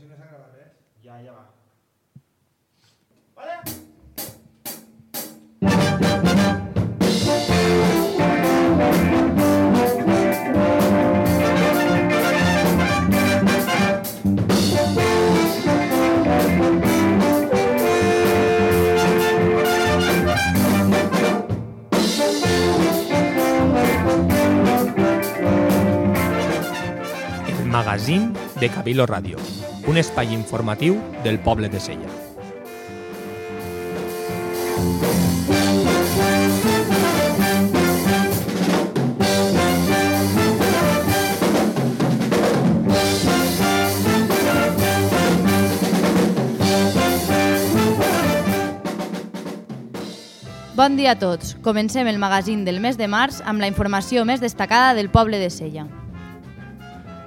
si no s'ha gravat res. Ja, ja va. Vale? El magazín de Cabilo Ràdio, un espai informatiu del poble de Sella. Bon dia a tots. Comencem el magazín del mes de març amb la informació més destacada del poble de Sella.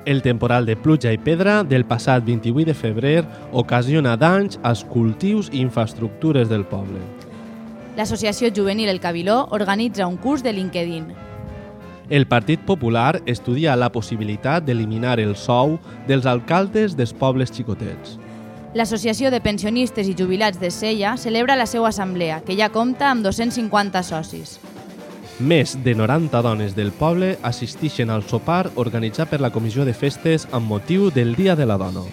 El temporal de pluja i pedra del passat 28 de febrer ocasiona danys als cultius i infraestructures del poble. L'Associació Juvenil El Cabiló organitza un curs de LinkedIn. El Partit Popular estudia la possibilitat d'eliminar el sou dels alcaldes dels pobles xicotets. L'Associació de Pensionistes i Jubilats de Sella celebra la seva assemblea, que ja compta amb 250 socis. Més de 90 dones del poble assisteixen al sopar organitzat per la Comissió de Festes amb motiu del Dia de la Dona.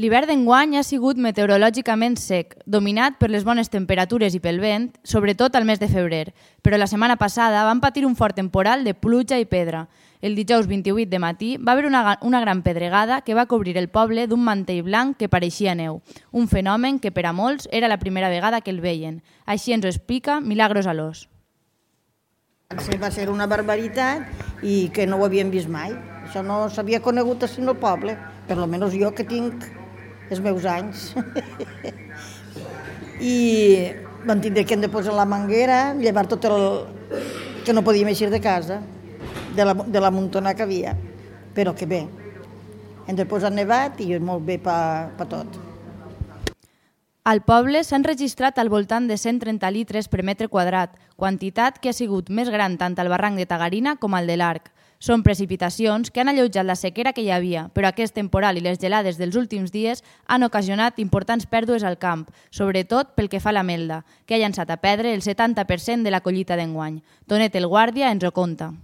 L'hivern d'enguany ha sigut meteorològicament sec, dominat per les bones temperatures i pel vent, sobretot al mes de febrer, però la setmana passada van patir un fort temporal de pluja i pedra. El dijous 28 de matí va haver una, una gran pedregada que va cobrir el poble d'un mantell blanc que pareixia neu, un fenomen que per a molts era la primera vegada que el veien. Així ens ho explica Milagros Alós. Va ser una barbaritat i que no ho havíem vist mai. Això no s'havia conegut així al poble, per lo menos jo que tinc els meus anys. I vam tindre que hem de posar la manguera, llevar tot el... que no podíem eixir de casa, de la, de la muntona que havia. Però que bé, hem de posar nevat i és molt bé per pa tot. Al poble s'han registrat al voltant de 130 litres per metre quadrat, quantitat que ha sigut més gran tant al barranc de Tagarina com al de l'Arc. Són precipitacions que han alleujat la sequera que hi havia, però aquest temporal i les gelades dels últims dies han ocasionat importants pèrdues al camp, sobretot pel que fa a la melda, que ha llançat a perdre el 70% de la collita d'enguany. Tonet el Guàrdia ens ho conta.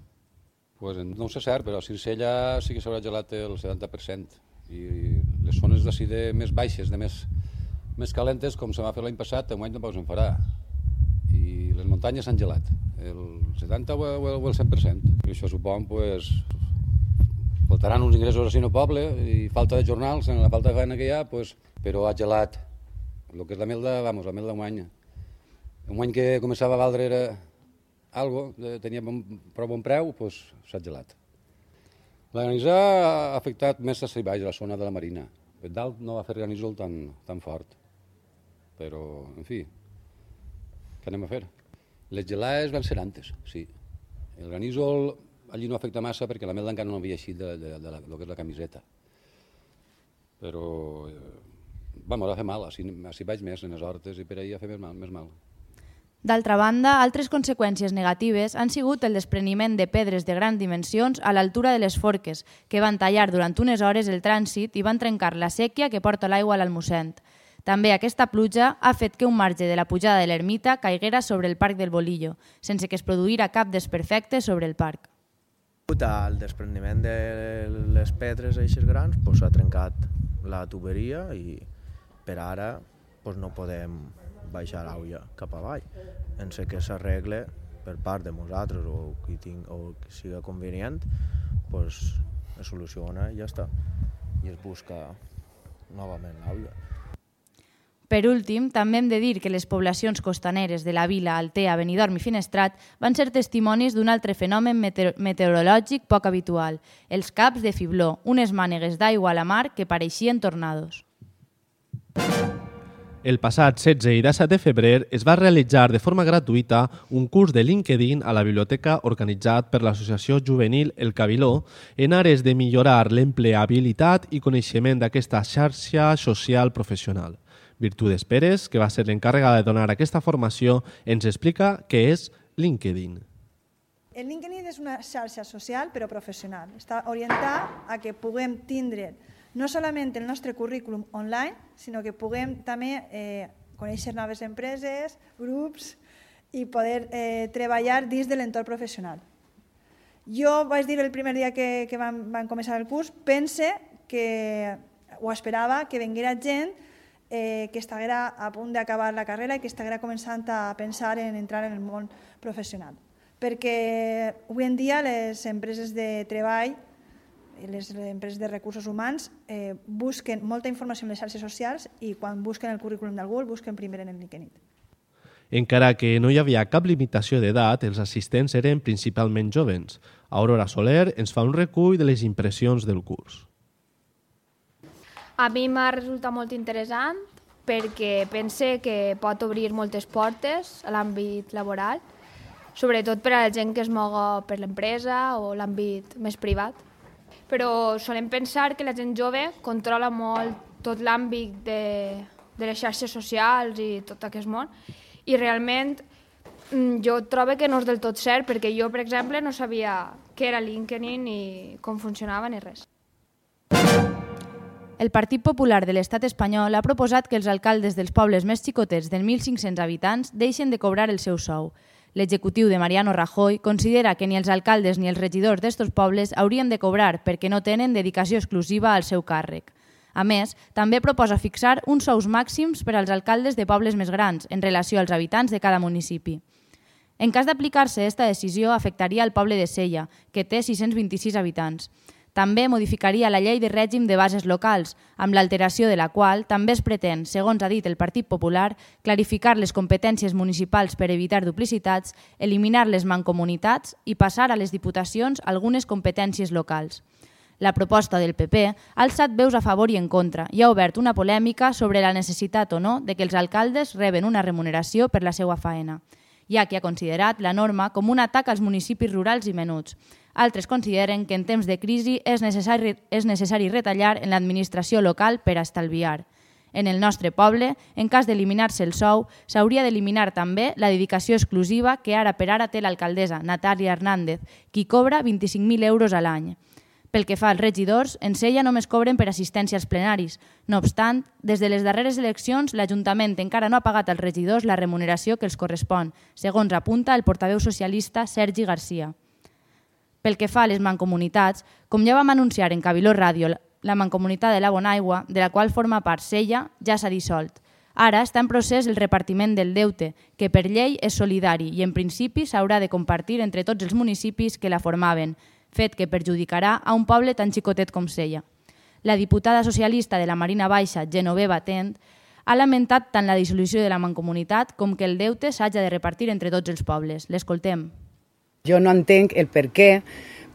Pues no ho sé cert, però a Circella sí que s'haurà gelat el 70%. I les zones d'ací de més baixes, de més, més calentes, com se va fer l'any passat, enguany tampoc se'n farà. I les muntanyes s'han gelat, el 70 o el, o el 100%. I això supon, pues, faltaran uns ingressos així no poble i falta de jornals, en la falta de feina que hi ha, pues, però ha gelat. El que és la melda, vamos, la melda enguany. Enguany que començava a valdre era algo, de- tenia bon, prou bon preu, pues, s'ha gelat. La granissa ha afectat més a baix, a la zona de la Marina. Dalt no va fer granissol tan, tan fort. Però, en fi, què anem a fer? Les gelades van ser antes, sí. El granissol allí no afecta massa perquè la melda encara no havia eixit de, de, de, la, lo que és la camiseta. Però, eh, vamos, va fer mal, així, així vaig més en les hortes i per ahir a fer més mal. Més mal. D'altra banda, altres conseqüències negatives han sigut el despreniment de pedres de grans dimensions a l'altura de les forques, que van tallar durant unes hores el trànsit i van trencar la sèquia que porta l'aigua a l'almucent. També aquesta pluja ha fet que un marge de la pujada de l'ermita caiguera sobre el parc del Bolillo, sense que es produïra cap desperfecte sobre el parc. Al desprendiment de les pedres eixes grans, doncs s'ha trencat la tuberia i per ara doncs no podem baixar l'aigua cap avall. En sé que s'arregle per part de nosaltres o qui, tinc, o qui siga convenient, doncs es soluciona i ja està. I es busca novament l'aigua. Per últim, també hem de dir que les poblacions costaneres de la vila, Altea, Benidorm i Finestrat van ser testimonis d'un altre fenomen meteor meteorològic poc habitual, els caps de fibló, unes mànegues d'aigua a la mar que pareixien tornados. El passat 16 i 17 de febrer es va realitzar de forma gratuïta un curs de LinkedIn a la biblioteca organitzat per l'Associació Juvenil El Cabiló en ares de millorar l'empleabilitat i coneixement d'aquesta xarxa social professional. Virtudes Pérez, que va ser l'encarregada de donar aquesta formació, ens explica què és LinkedIn. El LinkedIn és una xarxa social però professional. Està orientat a que puguem tindre no solament el nostre currículum online, sinó que puguem també eh, conèixer noves empreses, grups i poder eh, treballar dins de l'entorn professional. Jo vaig dir el primer dia que, que van, van començar el curs, pense que, o esperava que venguera gent eh, que estiguera a punt d'acabar la carrera i que estiguera començant a pensar en entrar en el món professional. Perquè avui en dia les empreses de treball les empreses de recursos humans eh, busquen molta informació en les xarxes socials i quan busquen el currículum d'algú el busquen primer en el LinkedIn. Encara que no hi havia cap limitació d'edat, els assistents eren principalment jovens. Aurora Soler ens fa un recull de les impressions del curs. A mi m'ha resultat molt interessant perquè pense que pot obrir moltes portes a l'àmbit laboral, sobretot per a la gent que es moga per l'empresa o l'àmbit més privat però solem pensar que la gent jove controla molt tot l'àmbit de, de les xarxes socials i tot aquest món i realment mm, jo trobo que no és del tot cert perquè jo, per exemple, no sabia què era LinkedIn i com funcionava ni res. El Partit Popular de l'Estat espanyol ha proposat que els alcaldes dels pobles més xicotets de 1.500 habitants deixen de cobrar el seu sou. L'executiu de Mariano Rajoy considera que ni els alcaldes ni els regidors d'estos pobles haurien de cobrar perquè no tenen dedicació exclusiva al seu càrrec. A més, també proposa fixar uns sous màxims per als alcaldes de pobles més grans en relació als habitants de cada municipi. En cas d'aplicar-se aquesta decisió, afectaria el poble de Sella, que té 626 habitants. També modificaria la llei de règim de bases locals, amb l'alteració de la qual també es pretén, segons ha dit el Partit Popular, clarificar les competències municipals per evitar duplicitats, eliminar les mancomunitats i passar a les diputacions algunes competències locals. La proposta del PP ha alçat veus a favor i en contra i ha obert una polèmica sobre la necessitat o no de que els alcaldes reben una remuneració per la seva faena, ja que ha considerat la norma com un atac als municipis rurals i menuts, altres consideren que en temps de crisi és necessari, és necessari retallar en l'administració local per a estalviar. En el nostre poble, en cas d'eliminar-se el sou, s'hauria d'eliminar també la dedicació exclusiva que ara per ara té l'alcaldessa, Natàlia Hernández, qui cobra 25.000 euros a l'any. Pel que fa als regidors, en Sella només cobren per assistència als plenaris. No obstant, des de les darreres eleccions, l'Ajuntament encara no ha pagat als regidors la remuneració que els correspon, segons apunta el portaveu socialista Sergi Garcia. Pel que fa a les mancomunitats, com ja vam anunciar en Cabiló Ràdio, la mancomunitat de la Bonaigua, de la qual forma part Sella, ja s'ha dissolt. Ara està en procés el repartiment del deute, que per llei és solidari i en principi s'haurà de compartir entre tots els municipis que la formaven, fet que perjudicarà a un poble tan xicotet com Sella. La diputada socialista de la Marina Baixa, Genoveva Tent, ha lamentat tant la dissolució de la mancomunitat com que el deute s'haja de repartir entre tots els pobles. L'escoltem. Jo no entenc el per què,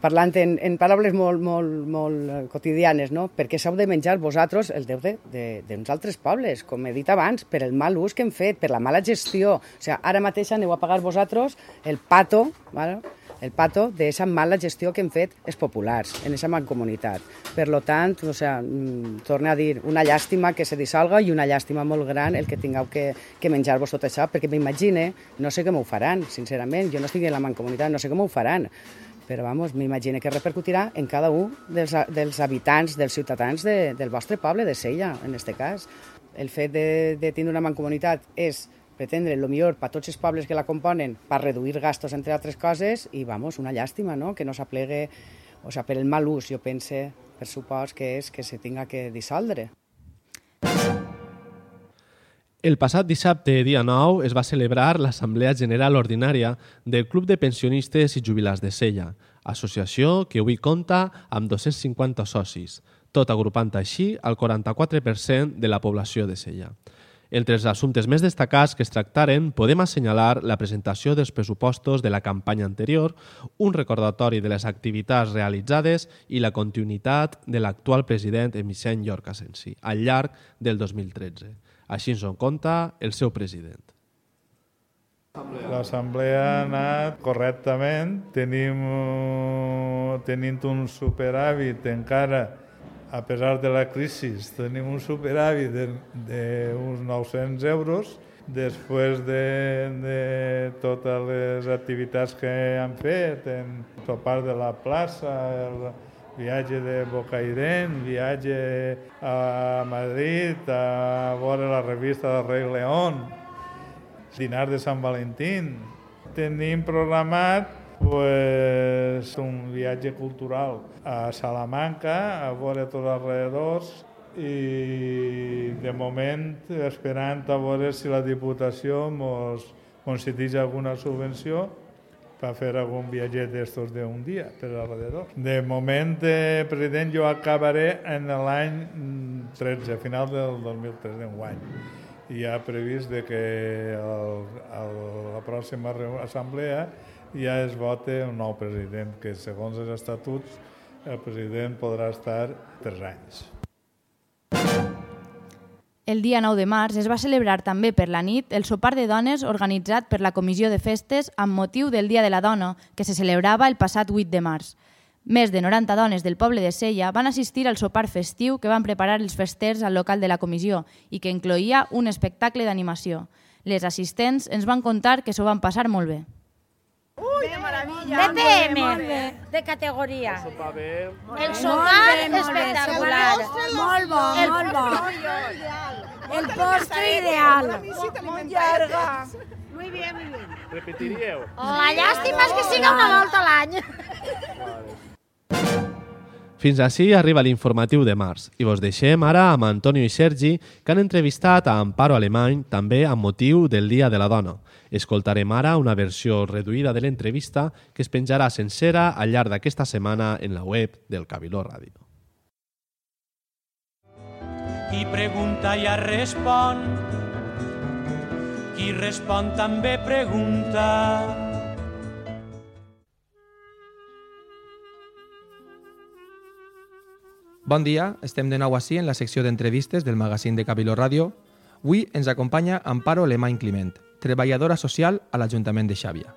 parlant en, en paraules molt, molt, molt eh, quotidianes, no? perquè s'heu de menjar vosaltres el deute d'uns altres pobles, com he dit abans, per el mal ús que hem fet, per la mala gestió. O sigui, ara mateix aneu a pagar vosaltres el pato, ¿vale? El pato de esa mala gestió que hem fet els populars en aquesta mancomunitat. Per lo tant, o sea, mm, torne a dir, una llàstima que se dissolga i una llàstima molt gran el que tingueu que, que menjar-vos tot això, perquè m'imagine, no sé com ho faran, sincerament, jo no estic en la mancomunitat, no sé com ho faran, però vamos, m'imagine que repercutirà en cada un dels, dels habitants, dels ciutadans de, del vostre poble, de Sella, en aquest cas. El fet de, de tindre una mancomunitat és pretendre el millor per tots els pobles que la componen per reduir gastos, entre altres coses, i vamos, una llàstima, no?, que no s'aplegue, o sigui, per el mal ús, jo pense, per supòs que és que se tinga que dissoldre. El passat dissabte, dia 9, es va celebrar l'Assemblea General Ordinària del Club de Pensionistes i Jubilats de Sella, associació que avui compta amb 250 socis, tot agrupant així el 44% de la població de Sella. Entre els assumptes més destacats que es tractaren podem assenyalar la presentació dels pressupostos de la campanya anterior, un recordatori de les activitats realitzades i la continuïtat de l'actual president Emicent Llorca Sensi al llarg del 2013. Així ens en conta el seu president. L'assemblea ha anat correctament, tenim, tenim un superàvit encara, a pesar de la crisi, tenim un superàvit d'uns 900 euros, després de, de totes les activitats que han fet, en topar de la plaça, el viatge de Bocairent, viatge a Madrid, a veure la revista del Rei León, dinar de Sant Valentín. Tenim programat pues, un viatge cultural a Salamanca, a veure tots els alrededors, i de moment esperant a veure si la Diputació ens concedeix alguna subvenció per fer algun viatget d'estos d'un dia per alrededor. De moment, eh, president, jo acabaré en l'any 13, a final del 2013, enguany. I ha previst de que el, el, la pròxima assemblea ja es vote un nou president, que segons els estatuts el president podrà estar tres anys. El dia 9 de març es va celebrar també per la nit el sopar de dones organitzat per la Comissió de Festes amb motiu del Dia de la Dona, que se celebrava el passat 8 de març. Més de 90 dones del poble de Sella van assistir al sopar festiu que van preparar els festers al local de la comissió i que incloïa un espectacle d'animació. Les assistents ens van contar que s'ho van passar molt bé. Uy, de maravilla. BTM, de categoria. El sopar espectacular. Molt bo, molt bo. El postre ideal. Molt llarga. Muy bien, muy bien. Repetiríeu? La llàstima és que siga una volta a l'any. Fins així arriba l'informatiu de març i vos deixem ara amb Antonio i Sergi que han entrevistat a Amparo Alemany també amb motiu del Dia de la Dona. Escoltarem ara una versió reduïda de l'entrevista que es penjarà sencera al llarg d'aquesta setmana en la web del Cabiló Ràdio. Qui pregunta ja respon, qui respon també pregunta. Bon dia, estem de nou així en la secció d'entrevistes del magazín de Cabiló Ràdio. Avui ens acompanya Amparo Alemany Climent, treballadora social a l'Ajuntament de Xàbia.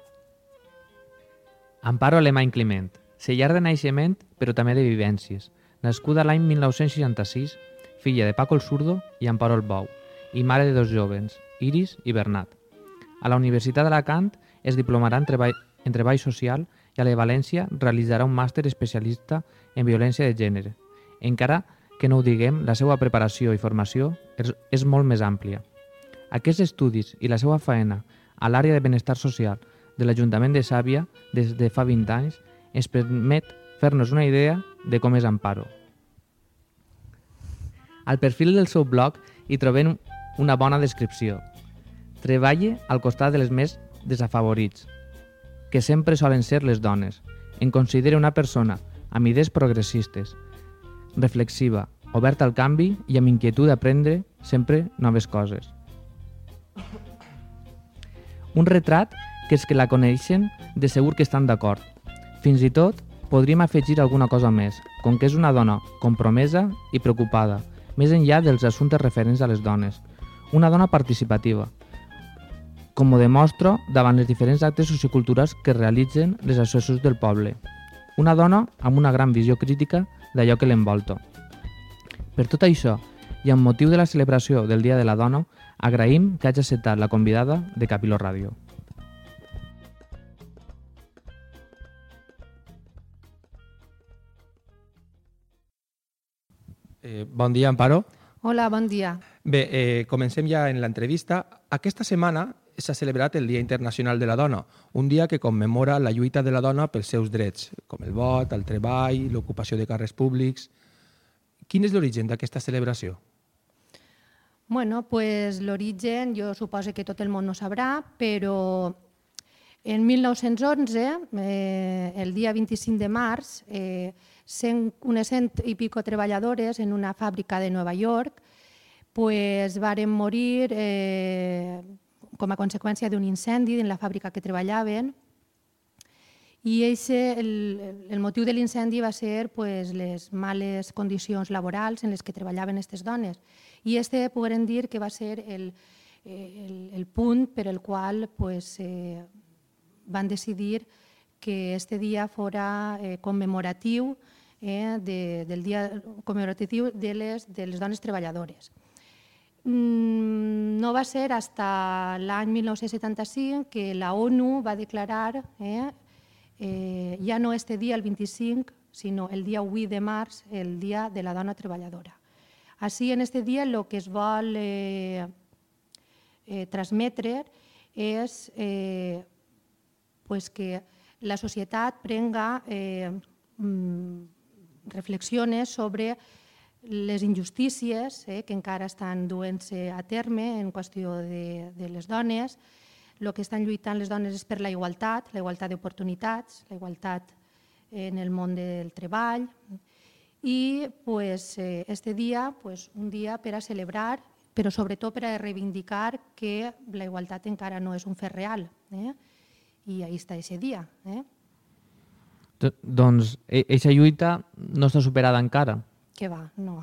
Amparo Alemany Climent, sellar de naixement però també de vivències. Nascuda l'any 1966, filla de Paco el Surdo i Amparo el Bou, i mare de dos jovens, Iris i Bernat. A la Universitat d'Alacant es diplomarà en treball, en treball social i a la València realitzarà un màster especialista en violència de gènere, encara que no ho diguem, la seva preparació i formació és, és molt més àmplia. Aquests estudis i la seva feina a l'àrea de benestar social de l'Ajuntament de Sàvia des de fa 20 anys ens permet fer-nos una idea de com és Amparo. Al perfil del seu blog hi trobem una bona descripció. Treballe al costat de les més desafavorits, que sempre solen ser les dones. En considera una persona amb idees progressistes, reflexiva, oberta al canvi i amb inquietud d'aprendre sempre noves coses. Un retrat que és que la coneixen de segur que estan d'acord. Fins i tot podríem afegir alguna cosa més, com que és una dona compromesa i preocupada, més enllà dels assumptes referents a les dones. Una dona participativa, com ho demostro davant les diferents actes socioculturals que realitzen les associacions del poble. Una dona amb una gran visió crítica d'allò que l'envolta. Per tot això, i amb motiu de la celebració del Dia de la Dona, agraïm que hagi acceptat la convidada de Capiló Ràdio. Eh, bon dia, Amparo. Hola, bon dia. Bé, eh, comencem ja en l'entrevista. Aquesta setmana s'ha celebrat el Dia Internacional de la Dona, un dia que commemora la lluita de la dona pels seus drets, com el vot, el treball, l'ocupació de càrrecs públics. Quin és l'origen d'aquesta celebració? Bueno, pues l'origen jo suposo que tot el món no sabrà, però en 1911, eh, el dia 25 de març, eh, cent, unes cent i pico treballadores en una fàbrica de Nova York pues, varen morir eh, com a conseqüència d'un incendi en la fàbrica que treballaven i eixe, el, el motiu de l'incendi va ser pues, les males condicions laborals en les que treballaven aquestes dones. I este podem dir que va ser el, el, el punt per el qual pues, eh, van decidir que este dia fora eh, commemoratiu eh, de, del dia commemoratiu de les, de les dones treballadores. Mm, no va ser hasta l'any 1975 que la ONU va declarar eh, eh, ja no este dia, el 25, sinó el dia 8 de març, el dia de la dona treballadora. Així, en este dia, el que es vol eh, eh, transmetre és eh, pues que la societat prenga eh, mm, reflexiones sobre les injustícies eh, que encara estan duent-se a terme en qüestió de, de les dones. El que estan lluitant les dones és per la igualtat, la igualtat d'oportunitats, la igualtat en el món del treball. I pues, eh, este dia, pues, un dia per a celebrar, però sobretot per a reivindicar que la igualtat encara no és un fet real. Eh? I ahí està aquest dia. Eh? Doncs aquesta lluita no està superada encara. Que va, no.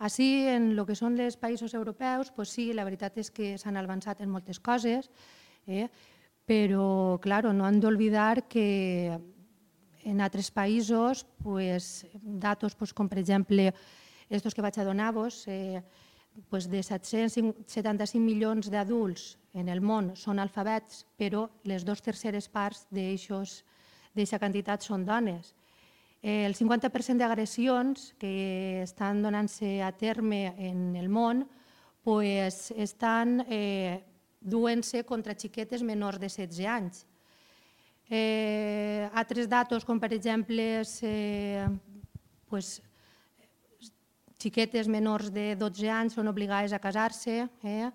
Així, en el que són els països europeus, pues sí, la veritat és que s'han avançat en moltes coses, eh? però, claro, no han d'oblidar que en altres països, pues, datos pues, com per exemple estos que vaig a donar-vos, eh, pues de 775 milions d'adults en el món són alfabets, però les dues terceres parts d'aquesta quantitat són dones. El 50% d'agressions que estan donant-se a terme en el món pues, estan eh, duent-se contra xiquetes menors de 16 anys. Eh, altres datos, com per exemple eh, pues, xiquetes menors de 12 anys són obligades a casar-se, eh,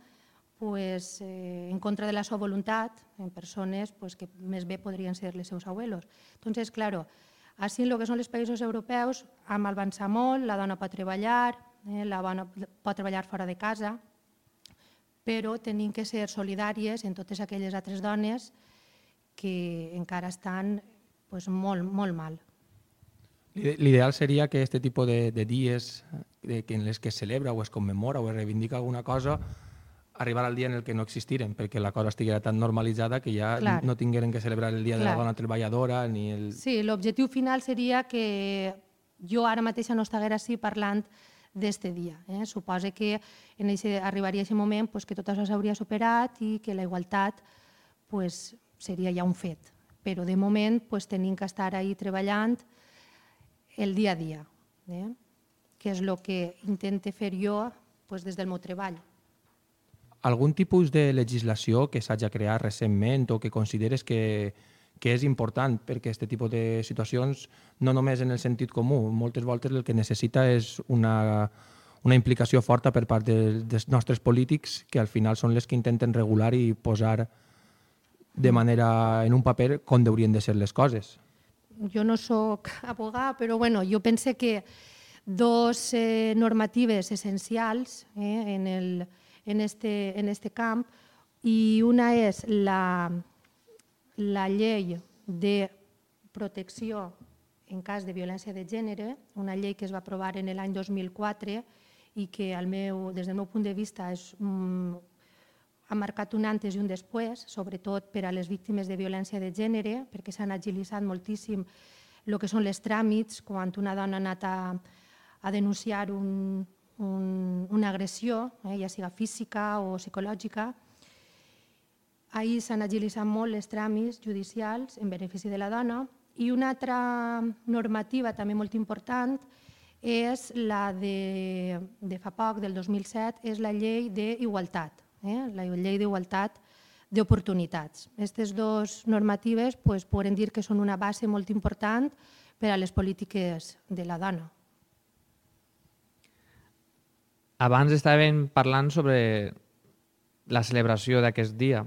pues, eh, en contra de la seva voluntat, en persones pues, que més bé podrien ser les seus abuelos. Entonces, claro, així en el que són els països europeus hem avançat molt, la dona pot treballar, eh, la dona pot treballar fora de casa, però tenim que ser solidàries en totes aquelles altres dones que encara estan pues, molt, molt mal. L'ideal seria que aquest tipus de, de dies de, en les que es celebra o es commemora o es reivindica alguna cosa arribar al dia en el que no existiren, perquè la cosa estiguera tan normalitzada que ja Clar. no tingueren que celebrar el Dia Clar. de la Dona Treballadora ni el... Sí, l'objectiu final seria que jo ara mateixa no estiguera així parlant d'este dia. Eh? Suposa que en ese, arribaria aquest moment pues, que tot això s'hauria superat i que la igualtat pues, seria ja un fet. Però de moment pues, tenim que estar ahí treballant el dia a dia, eh? que és el que intente fer jo pues, des del meu treball algun tipus de legislació que s'hagi creat recentment o que consideres que, que és important perquè aquest tipus de situacions, no només en el sentit comú, moltes voltes el que necessita és una, una implicació forta per part de, dels nostres polítics que al final són les que intenten regular i posar de manera en un paper com deurien de ser les coses. Jo no sóc abogada, però bueno, jo pense que dos eh, normatives essencials eh, en el, en este, en este camp i una és la, la llei de protecció en cas de violència de gènere, una llei que es va aprovar en l'any 2004 i que al meu, des del meu punt de vista és, mm, ha marcat un antes i un després, sobretot per a les víctimes de violència de gènere, perquè s'han agilitzat moltíssim el que són les tràmits, quan una dona ha anat a, a denunciar un, un, una agressió, eh, ja siga física o psicològica. Ahir s'han agilitzat molt els tràmits judicials en benefici de la dona i una altra normativa també molt important és la de, de fa poc, del 2007, és la llei d'igualtat, eh? la llei d'igualtat d'oportunitats. Aquestes dues normatives pues, podem dir que són una base molt important per a les polítiques de la dona. Abans estàvem parlant sobre la celebració d'aquest dia.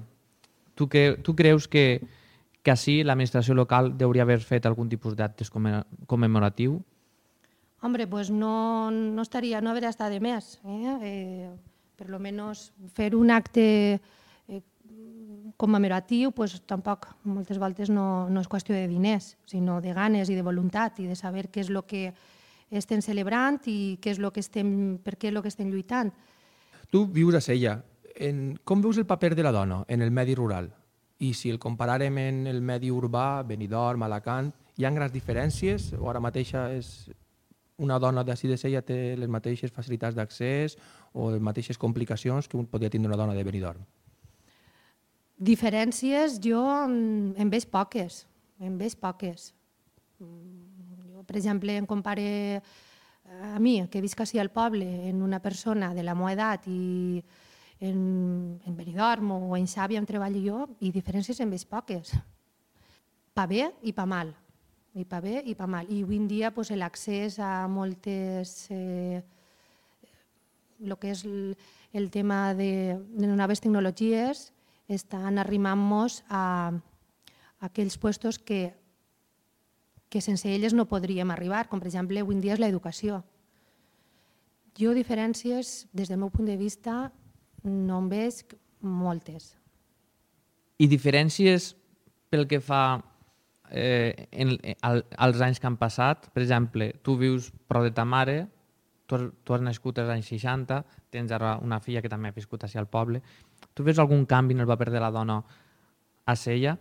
Tu, que, tu creus que, que així l'administració local hauria haver fet algun tipus d'actes commemoratiu? Hombre, pues no, no estaria, no hauria estat de més. Eh? Eh, per lo menos fer un acte eh, commemoratiu pues, tampoc moltes voltes no, no és qüestió de diners, sinó de ganes i de voluntat i de saber què és el que estem celebrant i què és el que estem, per què és el que estem lluitant. Tu vius a Sella. En, com veus el paper de la dona en el medi rural? I si el comparàrem en el medi urbà, Benidorm, Alacant, hi ha grans diferències o ara mateixa és una dona d'ací de Sella té les mateixes facilitats d'accés o les mateixes complicacions que podria tindre una dona de Benidorm? Diferències jo mm, en veig poques, en veig poques. Per exemple, em compare eh, a mi, que visc així al poble, en una persona de la meva edat i en, en Benidorm o en Xàbia on treballo jo, i diferències en veig poques. Pa bé i pa mal. I pa bé i pa mal. I avui en dia pues, l'accés a moltes... Eh, el que és el, el tema de, de noves tecnologies estan arrimant-nos a, a aquells puestos que, que sense elles no podríem arribar, com per exemple avui dia és l'educació. Jo diferències, des del meu punt de vista, no en veig moltes. I diferències pel que fa eh, en, al, als anys que han passat? Per exemple, tu vius prou de ta mare, tu has, tu has nascut als anys 60, tens ara una filla que també ha viscut així al poble. Tu veus algun canvi en el paper de la dona a Sella?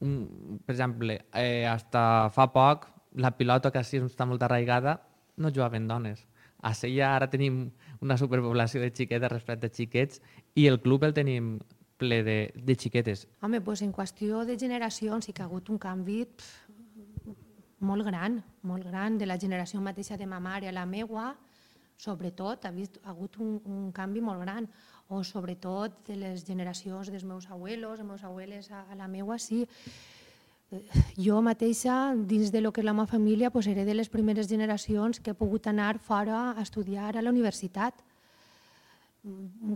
Un, per exemple, eh, hasta fa poc, la pilota que així està molt arraigada, no jugaven dones. A Sella ara tenim una superpoblació de xiquetes respecte a xiquets i el club el tenim ple de, de xiquetes. Home, doncs en qüestió de generacions sí que ha hagut un canvi pf, molt gran, molt gran, de la generació mateixa de ma mare a la meua, sobretot ha, vist, ha hagut un, un canvi molt gran, o sobretot de les generacions dels meus abuelos, els meus abueles a, a la meua, sí. Eh, Jo mateixa, dins de lo que és la meva família, pues, era de les primeres generacions que he pogut anar fora a estudiar a la universitat.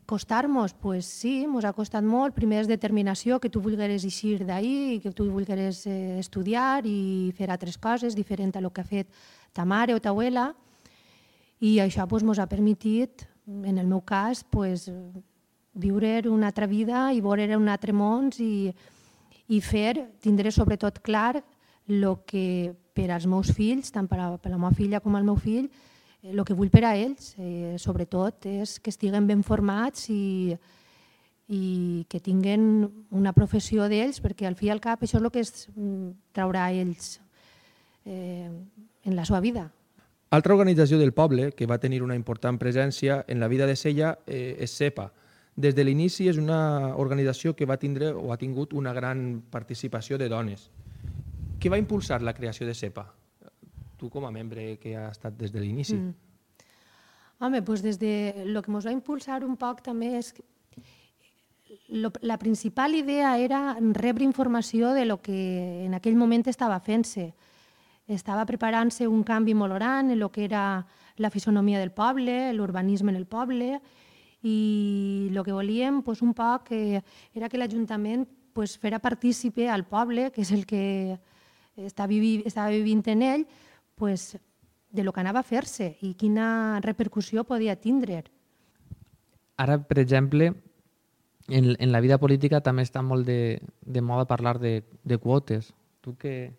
Costar-nos? Pues sí, ens ha costat molt. Primer és determinació, que tu vulgueres eixir d'ahir, que tu vulgueres eh, estudiar i fer altres coses diferent a lo que ha fet ta mare o ta abuela. I això pues, ha permitit, en el meu cas, pues, viure una altra vida i veure un altre món i, i fer, tindré sobretot clar el que per als meus fills, tant per a, per a la meva filla com al meu fill, el que vull per a ells, eh, sobretot, és que estiguen ben formats i, i que tinguen una professió d'ells, perquè al fi i al cap això és el que es mm, traurà a ells eh, en la seva vida. Altra organització del poble que va tenir una important presència en la vida de Sella eh, és CEPA. Des de l'inici és una organització que va tindre o ha tingut una gran participació de dones. Què va impulsar la creació de CEPA? Tu com a membre que ha estat des de l'inici. Mm. Home, doncs des de... El que ens va impulsar un poc també és lo, la principal idea era rebre informació de lo que en aquell moment estava fent-se. Estava preparant-se un canvi molt gran en el que era la fisonomia del poble, l'urbanisme en el poble, i el que volíem pues, un poc eh, era que l'Ajuntament pues, fera partícipe al poble, que és el que està vivi, estava vivint en ell, pues, de lo que anava a fer-se i quina repercussió podia tindre. Ara, per exemple, en, en la vida política també està molt de, de moda parlar de, de quotes. Tu què,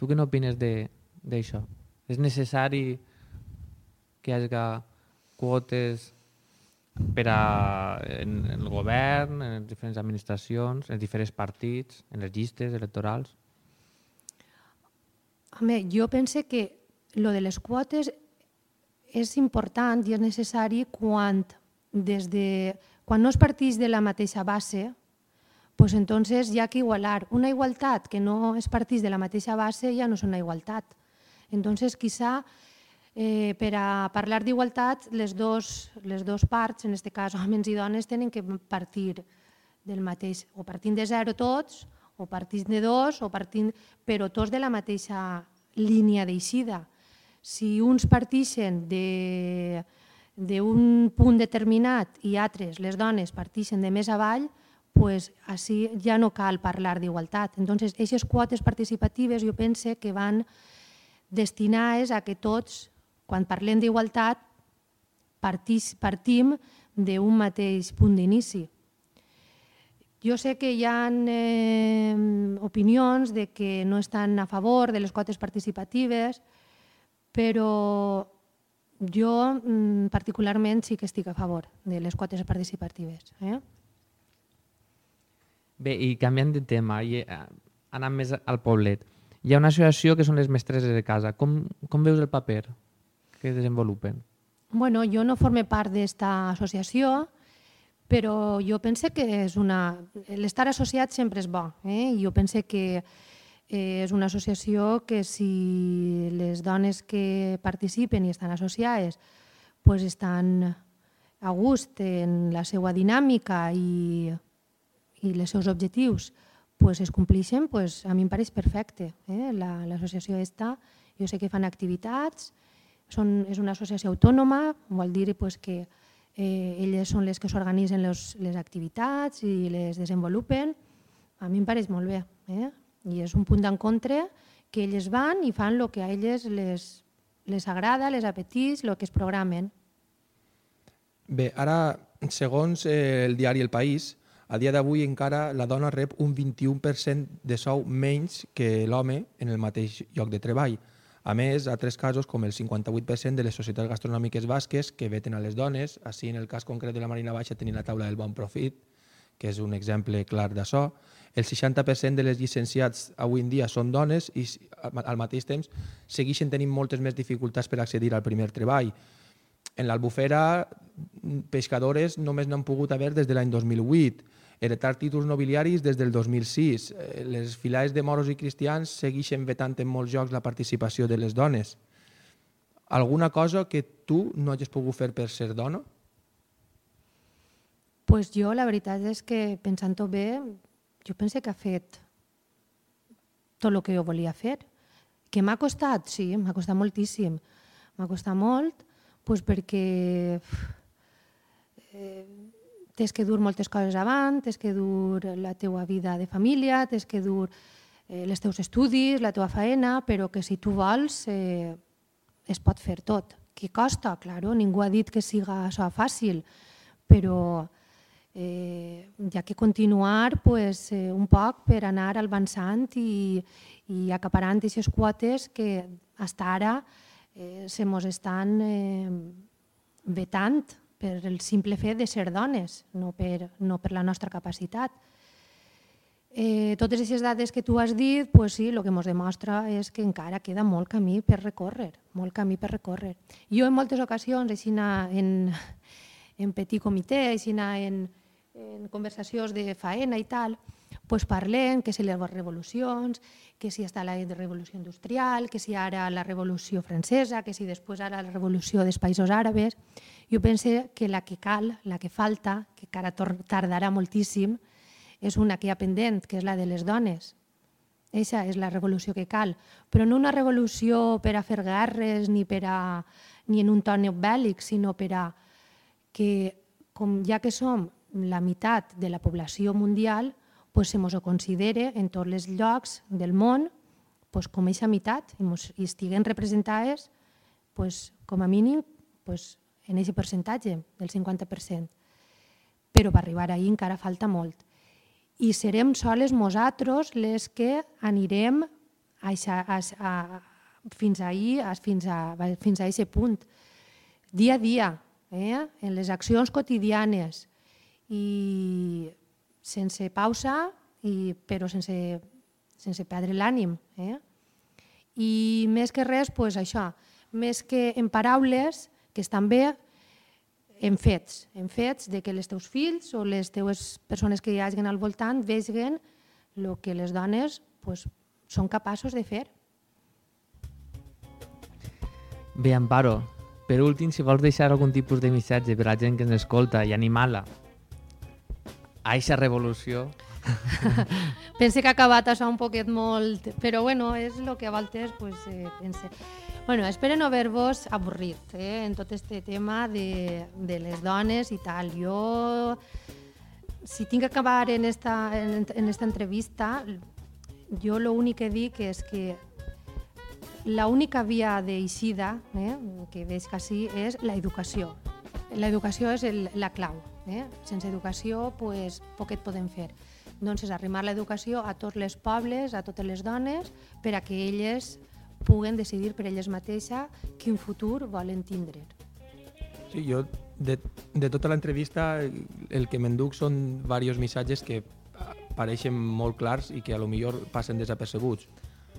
tu què n'opines d'això? És necessari que hi hagi quotes per a, en, en el govern, en les diferents administracions, en els diferents partits, en les llistes electorals? Home, jo pense que lo de les quotes és important i és necessari quan, des de, quan no es partís de la mateixa base, pues entonces hi ha que igualar. Una igualtat que no es partís de la mateixa base ja no és una igualtat. Entonces, quizá, eh, per a parlar d'igualtat, les, dos, les dos parts, en aquest cas homes i dones, tenen que partir del mateix, o partint de zero tots, o partint de dos, o partint, però tots de la mateixa línia d'eixida. Si uns partixen de d'un punt determinat i altres, les dones, partixen de més avall, pues així ja no cal parlar d'igualtat. Entonces, aquestes quotes participatives jo pense que van destinades a que tots, quan parlem d'igualtat, partim d'un mateix punt d'inici. Jo sé que hi ha eh, opinions de que no estan a favor de les quotes participatives, però jo mm, particularment sí que estic a favor de les quotes participatives. Eh? Bé, i canviant de tema, i eh, anant més al poblet, hi ha una associació que són les mestreses de casa. Com, com veus el paper que desenvolupen? Bueno, jo no forme part d'esta associació, però jo pense que és una... L'estar associat sempre és bo. Eh? Jo pense que eh, és una associació que si les dones que participen i estan associades pues estan a gust en la seva dinàmica i, i els seus objectius pues es compleixen, pues a mi em pareix perfecte. Eh? L'associació la, esta, jo sé que fan activitats, són, és una associació autònoma, vol dir pues, que eh, elles són les que s'organitzen les activitats i les desenvolupen. A mi em pareix molt bé. Eh? I és un punt d'encontre que elles van i fan el que a elles les, les agrada, les apetís, el que es programen. Bé, ara, segons eh, el diari El País, a dia d'avui encara la dona rep un 21% de sou menys que l'home en el mateix lloc de treball. A més, a tres casos, com el 58% de les societats gastronòmiques basques que veten a les dones, així en el cas concret de la Marina Baixa tenim la taula del bon profit, que és un exemple clar d'això. El 60% de les llicenciats avui en dia són dones i al mateix temps segueixen tenint moltes més dificultats per accedir al primer treball. En l'Albufera, pescadores només n'han pogut haver des de l'any 2008 heretar títols nobiliaris des del 2006. Eh, les filades de moros i cristians segueixen vetant en molts jocs la participació de les dones. Alguna cosa que tu no hagis pogut fer per ser dona? pues jo la veritat és que pensant-ho bé, jo pense que ha fet tot el que jo volia fer. Que m'ha costat? Sí, m'ha costat moltíssim. M'ha costat molt pues perquè eh, tens que dur moltes coses avant, tens que dur la teua vida de família, tens que dur eh, els teus estudis, la teva feina, però que si tu vols eh, es pot fer tot. Que costa? Claro, ningú ha dit que siga això fàcil, però eh, hi ha que continuar pues, eh, un poc per anar avançant i, i acaparant aquestes quotes que fins ara eh, se mos estan eh, vetant per el simple fet de ser dones, no per, no per la nostra capacitat. Eh, totes aquestes dades que tu has dit, pues sí, el que ens demostra és que encara queda molt camí per recórrer, molt camí per recórrer. Jo en moltes ocasions, així en, en petit comitè, així en, en conversacions de faena i tal, pues parlem que si les revolucions, que si està la revolució industrial, que si ara la revolució francesa, que si després ara la revolució dels països àrabes. Jo penso que la que cal, la que falta, que encara tardarà moltíssim, és una que hi ha pendent, que és la de les dones. Eixa és la revolució que cal, però no una revolució per a fer guerres ni, per a, ni en un to bèl·lic, sinó per a que, com ja que som la meitat de la població mundial, pues se mos ho considere en tots els llocs del món pues, com a meitat i, mos, i estiguen representades pues, com a mínim pues, en aquest percentatge del 50%. Però per arribar ahir encara falta molt. I serem soles nosaltres les que anirem a, a, a, fins ahir, a, fins a, fins a aquest punt. Dia a dia, eh? en les accions quotidianes i sense pausa, i, però sense, sense perdre l'ànim. Eh? I més que res, pues això, més que en paraules, que estan bé, en fets, en fets de que les teus fills o les teues persones que hi hagin al voltant vegin el que les dones pues, són capaços de fer. Bé, Amparo, per últim, si vols deixar algun tipus de missatge per a la gent que ens escolta i animar-la a aquesta revolució... pense que ha acabat això un poquet molt, però bueno, és el que a voltes pues, eh, pense. Bueno, espero no haver-vos avorrit eh, en tot este tema de, de les dones i tal. Jo, si tinc que acabar en esta, en, en esta entrevista, jo l'únic que dic és que la única via d'eixida eh, que veig que sí és la educació. l'educació és el, la clau. Eh? Sense educació, pues, poquet podem fer. Doncs és arrimar l'educació a tots les pobles, a totes les dones, per a que elles puguen decidir per elles mateixes quin futur volen tindre. Sí, jo de, de tota l'entrevista el que m'enduc són diversos missatges que pareixen molt clars i que a lo millor passen desapercebuts.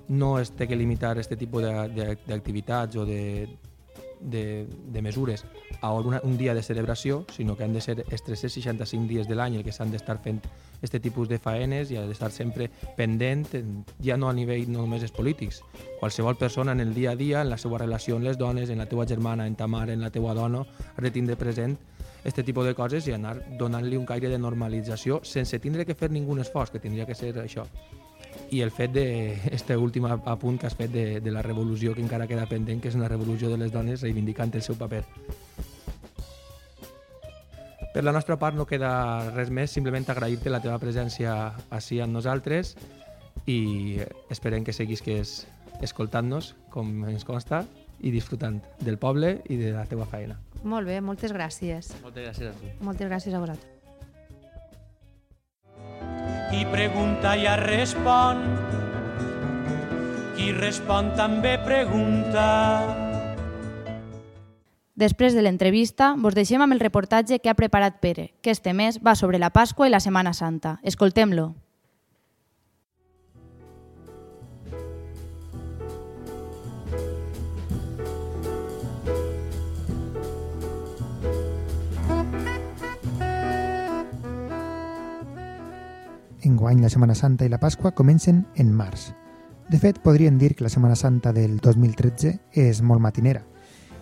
No es té que limitar aquest tipus d'activitats o de, de, de mesures a una, un dia de celebració, sinó que han de ser els 365 dies de l'any el que s'han d'estar fent aquest tipus de faenes i ha d'estar sempre pendent, ja no a nivell no només els polítics, qualsevol persona en el dia a dia, en la seva relació amb les dones, en la teua germana, en ta mare, en la teua dona, ha de tindre present aquest tipus de coses i anar donant-li un caire de normalització sense tindre que fer ningú esforç, que tindria que ser això. I el fet de, este últim apunt que has fet de, de la revolució que encara queda pendent, que és una revolució de les dones reivindicant el seu paper. Per la nostra part no queda res més, simplement agrair-te la teva presència així amb nosaltres i esperem que seguis que és escoltant-nos, com ens consta, i disfrutant del poble i de la teva feina. Molt bé, moltes gràcies. Moltes gràcies a tu. Moltes gràcies a vosaltres. Qui pregunta ja respon, qui respon també pregunta. Després de l'entrevista, vos deixem amb el reportatge que ha preparat Pere, que este mes va sobre la Pasqua i la Setmana Santa. Escoltem-lo. Enguany, la Setmana Santa i la Pasqua comencen en març. De fet, podríem dir que la Setmana Santa del 2013 és molt matinera,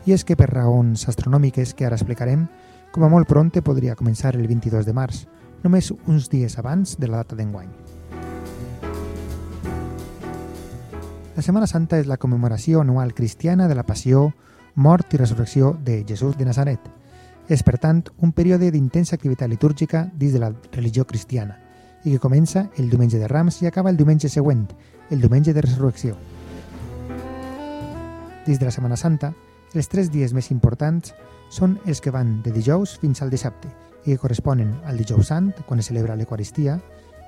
i és que per raons astronòmiques que ara explicarem, com a molt pronte podria començar el 22 de març, només uns dies abans de la data d'enguany. La Setmana Santa és la commemoració anual cristiana de la passió, mort i resurrecció de Jesús de Nazaret. És, per tant, un període d'intensa activitat litúrgica dins de la religió cristiana, i que comença el diumenge de Rams i acaba el diumenge següent, el diumenge de Resurrecció. Dins de la Setmana Santa, els tres dies més importants són els que van de dijous fins al dissabte i que corresponen al dijous sant, quan es celebra l'Eucaristia,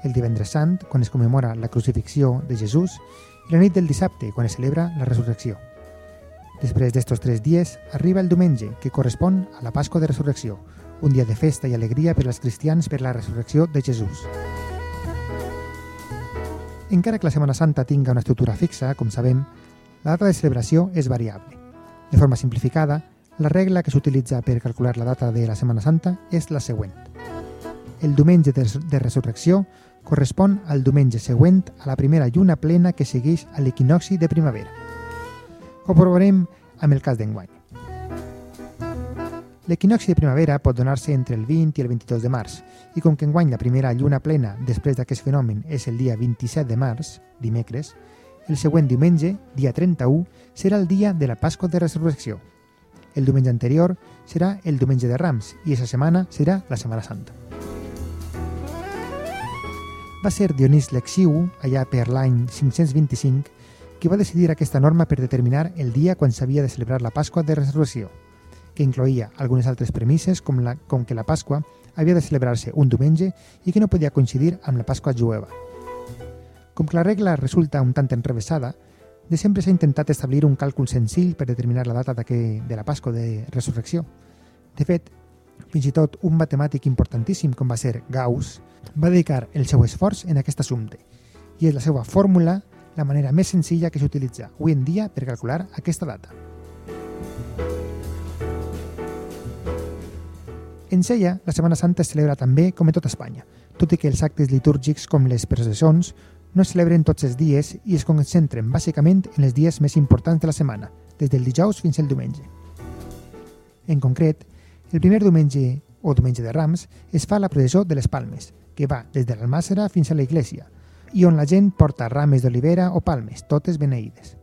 el divendres sant, quan es commemora la crucifixió de Jesús, i la nit del dissabte, quan es celebra la resurrecció. Després d'estos tres dies, arriba el diumenge, que correspon a la Pasqua de Resurrecció, un dia de festa i alegria per als cristians per la resurrecció de Jesús. Encara que la Setmana Santa tinga una estructura fixa, com sabem, la data de celebració és variable. De forma simplificada, la regla que s'utilitza per calcular la data de la Setmana Santa és la següent. El diumenge de, resurrecció correspon al diumenge següent a la primera lluna plena que segueix a l'equinoxi de primavera. Ho provarem amb el cas d'enguany. L'equinoxi de primavera pot donar-se entre el 20 i el 22 de març, i com que enguany la primera lluna plena després d'aquest fenomen és el dia 27 de març, dimecres, el següent diumenge, dia 31, serà el dia de la Pasqua de Resurrecció. El diumenge anterior serà el diumenge de Rams i aquesta setmana serà la Setmana Santa. Va ser Dionís Lexiu, allà per l'any 525, qui va decidir aquesta norma per determinar el dia quan s'havia de celebrar la Pasqua de Resurrecció, que incloïa algunes altres premisses com, la, com que la Pasqua havia de celebrar-se un diumenge i que no podia coincidir amb la Pasqua jueva. Com que la regla resulta un tant enrevessada, de sempre s'ha intentat establir un càlcul senzill per determinar la data de, de la Pasqua de Resurrecció. De fet, fins i tot un matemàtic importantíssim com va ser Gauss va dedicar el seu esforç en aquest assumpte i és la seva fórmula la manera més senzilla que s'utilitza avui en dia per calcular aquesta data. En Sella, la Setmana Santa es celebra també com en tota Espanya, tot i que els actes litúrgics com les processons no es celebren tots els dies i es concentren bàsicament en els dies més importants de la setmana, des del dijous fins al diumenge. En concret, el primer diumenge o diumenge de Rams es fa la processó de les Palmes, que va des de l'Almàcera fins a la iglesia, i on la gent porta rames d'olivera o palmes, totes beneïdes.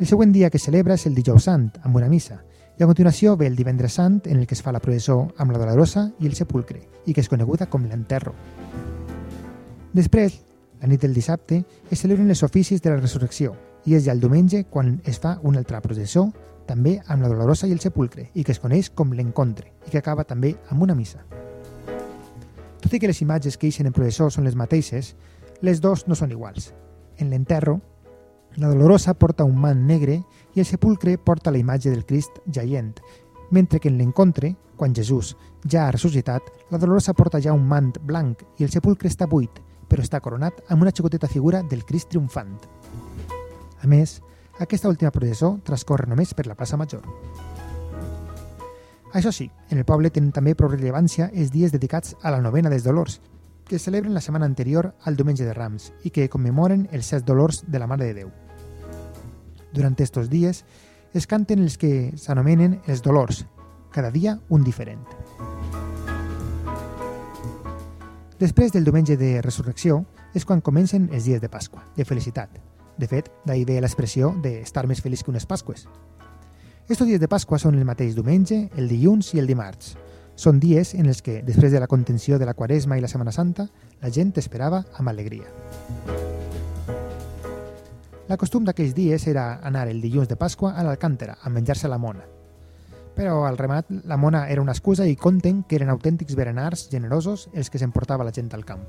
El següent dia que celebra és el dijous sant, amb una missa, i a continuació ve el divendres sant, en el que es fa la processó amb la Dolorosa i el sepulcre, i que és coneguda com l'enterro. Després, la nit del dissabte, es celebren els oficis de la resurrecció, i és ja el diumenge quan es fa una altra processó, també amb la Dolorosa i el Sepulcre, i que es coneix com l'Encontre, i que acaba també amb una missa. Tot i que les imatges que eixen en processó són les mateixes, les dos no són iguals. En l'enterro, la Dolorosa porta un mant negre i el sepulcre porta la imatge del Crist jaient, mentre que en l'encontre, quan Jesús ja ha ressuscitat, la Dolorosa porta ja un mant blanc i el sepulcre està buit, però està coronat amb una xicoteta figura del Crist triomfant. A més, aquesta última processó transcorre només per la plaça Major. Això sí, en el poble tenen també prou rellevància els dies dedicats a la novena dels dolors, que celebren la setmana anterior al diumenge de Rams i que commemoren els set dolors de la Mare de Déu. Durant estos dies es canten els que s'anomenen els dolors, cada dia un diferent. Després del diumenge de resurrecció és quan comencen els dies de Pasqua, de felicitat. De fet, d'ahir ve l'expressió d'estar més feliç que unes Pasques. Estos dies de Pasqua són el mateix diumenge, el dilluns i el dimarts. Són dies en els que, després de la contenció de la Quaresma i la Setmana Santa, la gent esperava amb alegria. La costum d'aquells dies era anar el dilluns de Pasqua a l'Alcàntera a menjar-se la mona. Però al remat la mona era una excusa i conten que eren autèntics berenars generosos els que s'emportava la gent al camp.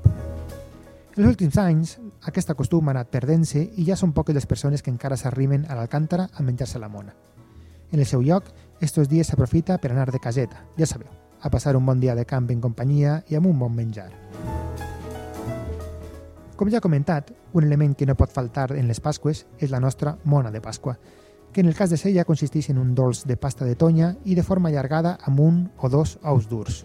En els últims anys, aquesta costum ha anat perdent-se i ja són poques les persones que encara s'arrimen a l'Alcàntera a menjar-se la mona. En el seu lloc, estos dies s'aprofita per anar de caseta, ja sabeu, a passar un bon dia de camp en companyia i amb un bon menjar. Com ja he comentat, un element que no pot faltar en les Pasques és la nostra mona de Pasqua, que en el cas de Sella consisteix en un dolç de pasta de tonya i de forma allargada amb un o dos ous durs.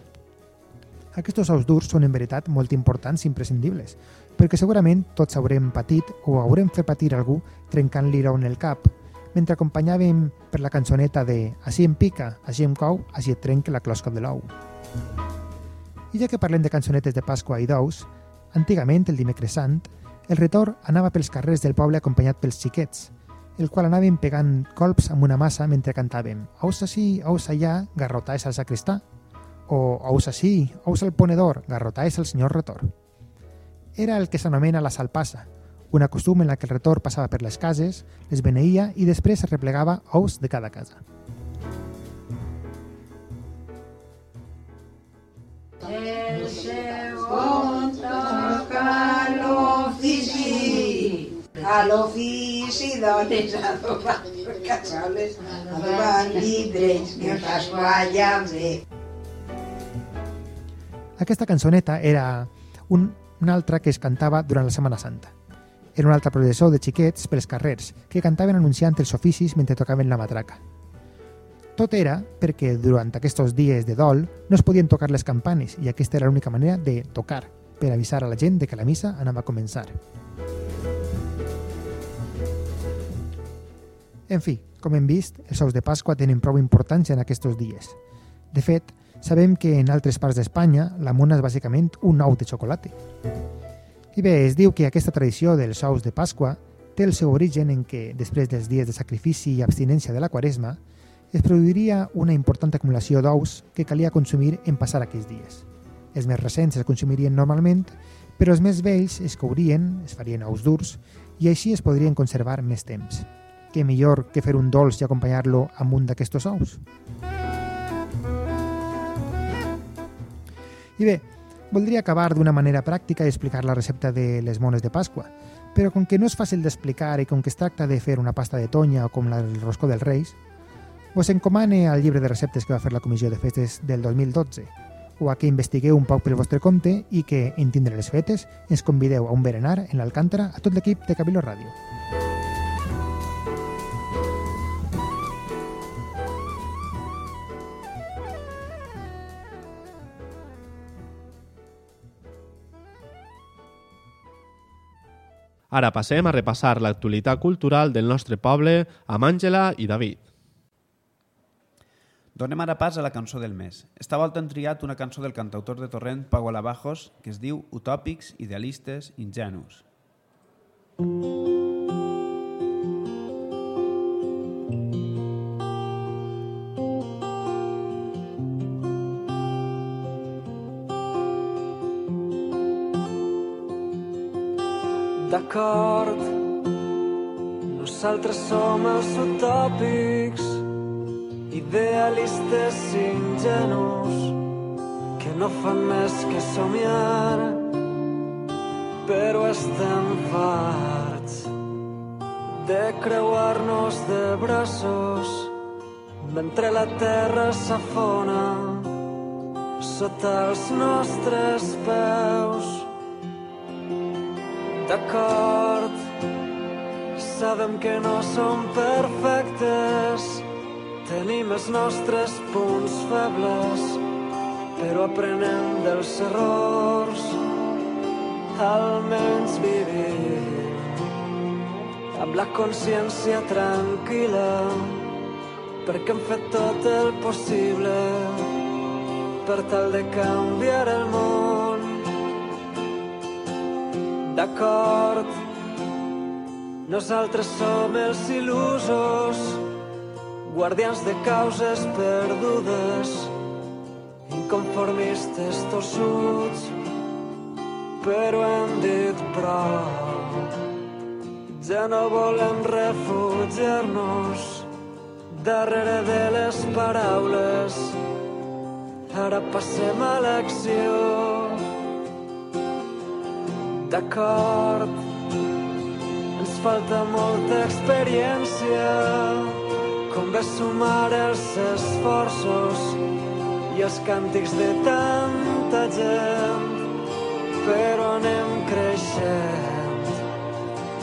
Aquests ous durs són en veritat molt importants i imprescindibles, perquè segurament tots haurem patit o haurem fet patir algú trencant-li en el cap, mentre acompanyàvem per la cançoneta de «Així em pica, així em cou, així et trenca la closca de l'ou». I ja que parlem de cançonetes de Pasqua i d'ous, antigament, el dimecres sant, el retor anava pels carrers del poble acompanyat pels xiquets, el qual anàvem pegant colps amb una massa mentre cantàvem «Ous així, ous allà, garrotà és el sacristà», o «Ous així, ous al ponedor, garrotà és el senyor retor». Era el que s'anomena la salpassa, una costum en la que el retor passava per les cases, les beneïa i després es replegava ous de cada casa. El toca l'ofici, a l'ofici dones adobar cassoles, adobar llibres, que Pasqualla ve. Aquesta cançoneta era un, una altra que es cantava durant la Setmana Santa. Era una altra processó de xiquets pels carrers que cantaven anunciant els oficis mentre tocaven la matraca. Tot era perquè durant aquests dies de dol no es podien tocar les campanes i aquesta era l'única manera de tocar per avisar a la gent de que la missa anava a començar. En fi, com hem vist, els ous de Pasqua tenen prou importància en aquests dies. De fet, sabem que en altres parts d'Espanya la mona és bàsicament un ou de xocolata. I bé, es diu que aquesta tradició dels ous de Pasqua té el seu origen en què, després dels dies de sacrifici i abstinència de la Quaresma, es produiria una important acumulació d'ous que calia consumir en passar aquells dies. Els més recents es consumirien normalment, però els més vells es courien, es farien ous durs, i així es podrien conservar més temps. Què millor que fer un dolç i acompanyar-lo amb un d'aquests ous? I bé, voldria acabar d'una manera pràctica i explicar la recepta de les mones de Pasqua, però com que no és fàcil d'explicar i com que es tracta de fer una pasta de tonya o com la del roscó dels Reis, us encomane al llibre de receptes que va fer la Comissió de Festes del 2012, o a que investigueu un poc pel vostre compte i que, en tindre les fetes, ens convideu a un berenar en l'Alcàntara a tot l'equip de Cabilo Ràdio. Ara passem a repassar l'actualitat cultural del nostre poble amb Àngela i David. Donem ara pas a la cançó del mes. Esta volta hem triat una cançó del cantautor de Torrent, Pau Alabajos, que es diu Utòpics, idealistes, ingenus. D'acord, no Nosaltres som els utòpics, idealistes ingenus, que no fan més que somiar, però estem farts de creuar-nos de braços mentre la terra s'afona sota els nostres peus. D'acord, sabem que no som perfectes, tenim els nostres punts febles, però aprenem dels errors, almenys vivim amb la consciència tranquil·la, perquè hem fet tot el possible per tal de canviar el món. D'acord, nosaltres som els il·lusos, guardians de causes perdudes, inconformistes tossuts, però hem dit prou. Ja no volem refugiar-nos darrere de les paraules. Ara passem a l'acció. D'acord, ens falta molta experiència. Convé sumar els esforços i els càntics de tanta gent, però anem creixent.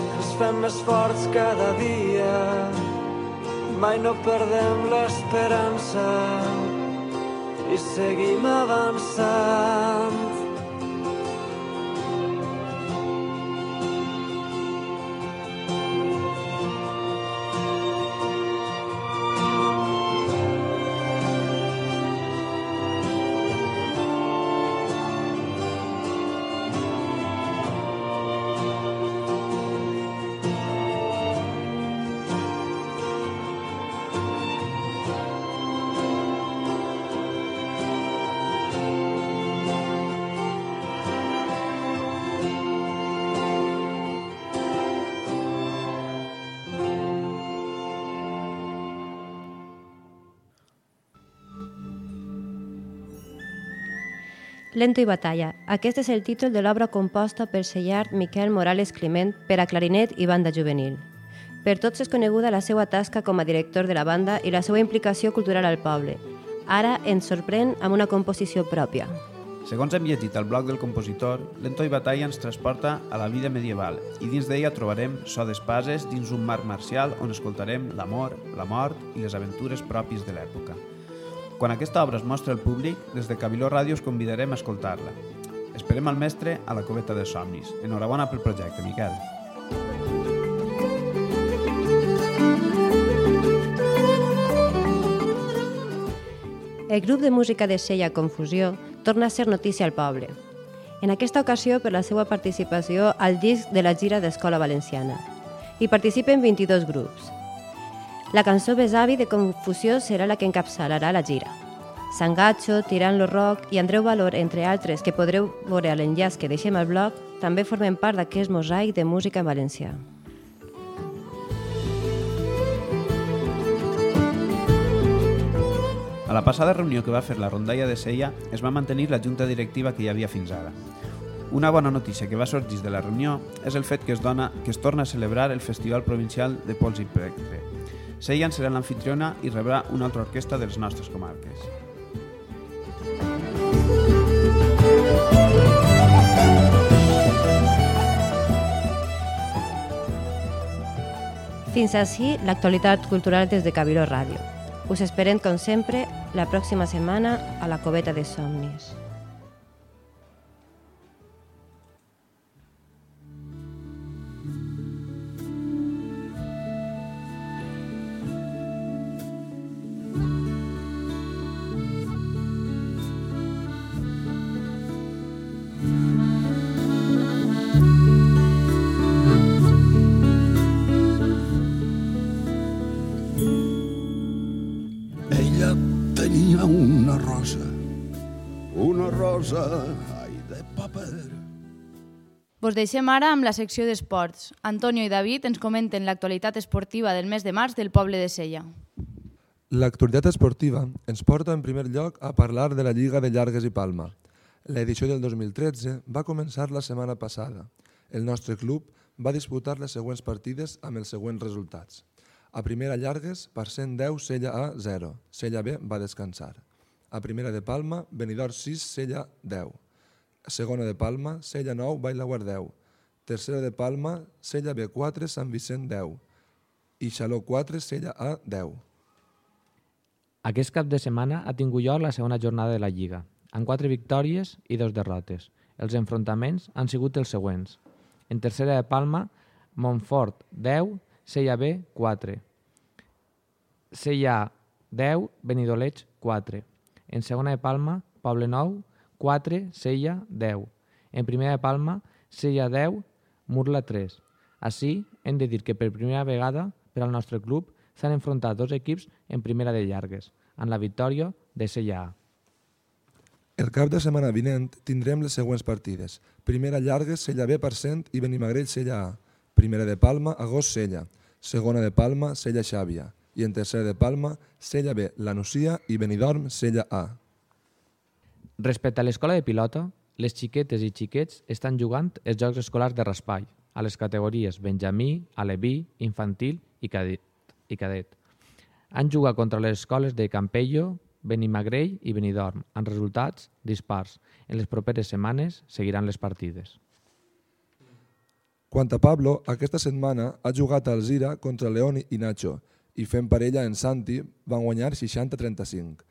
Ens fem més forts cada dia, mai no perdem l'esperança i seguim avançant. Lento i batalla. Aquest és el títol de l'obra composta per Sellart Miquel Morales Climent per a clarinet i banda juvenil. Per tots és coneguda la seva tasca com a director de la banda i la seva implicació cultural al poble. Ara ens sorprèn amb una composició pròpia. Segons hem llegit al blog del compositor, Lento i Batalla ens transporta a la vida medieval i dins d'ella trobarem so d'espases dins un marc marcial on escoltarem l'amor, la mort i les aventures pròpies de l'època. Quan aquesta obra es mostra al públic, des de Cabiló Ràdio us convidarem a escoltar-la. Esperem al mestre a la coveta de somnis. Enhorabona pel projecte, Miquel. El grup de música de Sella Confusió torna a ser notícia al poble. En aquesta ocasió per la seva participació al disc de la gira d'Escola Valenciana. Hi participen 22 grups. La cançó Besavi de Confusió serà la que encapçalarà la gira. Sangacho, Tirant lo Rock i Andreu Valor, entre altres, que podreu veure a l'enllaç que deixem al blog, també formen part d'aquest mosaic de música en valencià. A la passada reunió que va fer la rondalla de Sella es va mantenir la junta directiva que hi havia fins ara. Una bona notícia que va sorgir de la reunió és el fet que es, dona, que es torna a celebrar el Festival Provincial de Pols i Precre. Sella serà l'anfitriona i rebrà una altra orquestra de les nostres comarques. Fins així l'actualitat cultural des de Cabiló Ràdio. Us esperem, com sempre, la pròxima setmana a la Coveta de Somnis. Vos deixem ara amb la secció d'esports. Antonio i David ens comenten l'actualitat esportiva del mes de març del poble de Sella. L'actualitat esportiva ens porta en primer lloc a parlar de la Lliga de Llargues i Palma. L'edició del 2013 va començar la setmana passada. El nostre club va disputar les següents partides amb els següents resultats. A primera Llargues, per 110, Sella A 0. Sella B va descansar. A primera de Palma, Benidorm 6, Sella 10. Segona de Palma, Sella 9, Bailaguar 10. Tercera de Palma, Sella B 4, Sant Vicent 10. I Xaló 4, Sella A 10. Aquest cap de setmana ha tingut lloc la segona jornada de la Lliga, amb quatre victòries i dos derrotes. Els enfrontaments han sigut els següents. En tercera de Palma, Montfort 10, Sella B 4. Sella 10, Benidoleig 4. En segona de Palma, Poble Nou 4, Sella 10. En primera de Palma, Sella 10, Murla 3. Així, hem de dir que per primera vegada per al nostre club s'han enfrontat dos equips en primera de llargues, amb la victòria de Sella A. El cap de setmana vinent tindrem les següents partides. Primera Llargues, Sella B per cent i Benimagrell, Sella A. Primera de Palma, Agost, Sella. Segona de Palma, Sella Xàbia. I en tercera de Palma, Sella B, La Nucia i Benidorm, Sella A. Respecte a l'escola de pilota, les xiquetes i xiquets estan jugant els Jocs Escolars de Raspall, a les categories Benjamí, Aleví, Infantil i Cadet. I cadet. Han jugat contra les escoles de Campello, Benimagrell i Benidorm, amb resultats dispars. En les properes setmanes seguiran les partides. Quant a Pablo, aquesta setmana ha jugat a Alzira contra León i Nacho i fent parella en Santi van guanyar 60-35.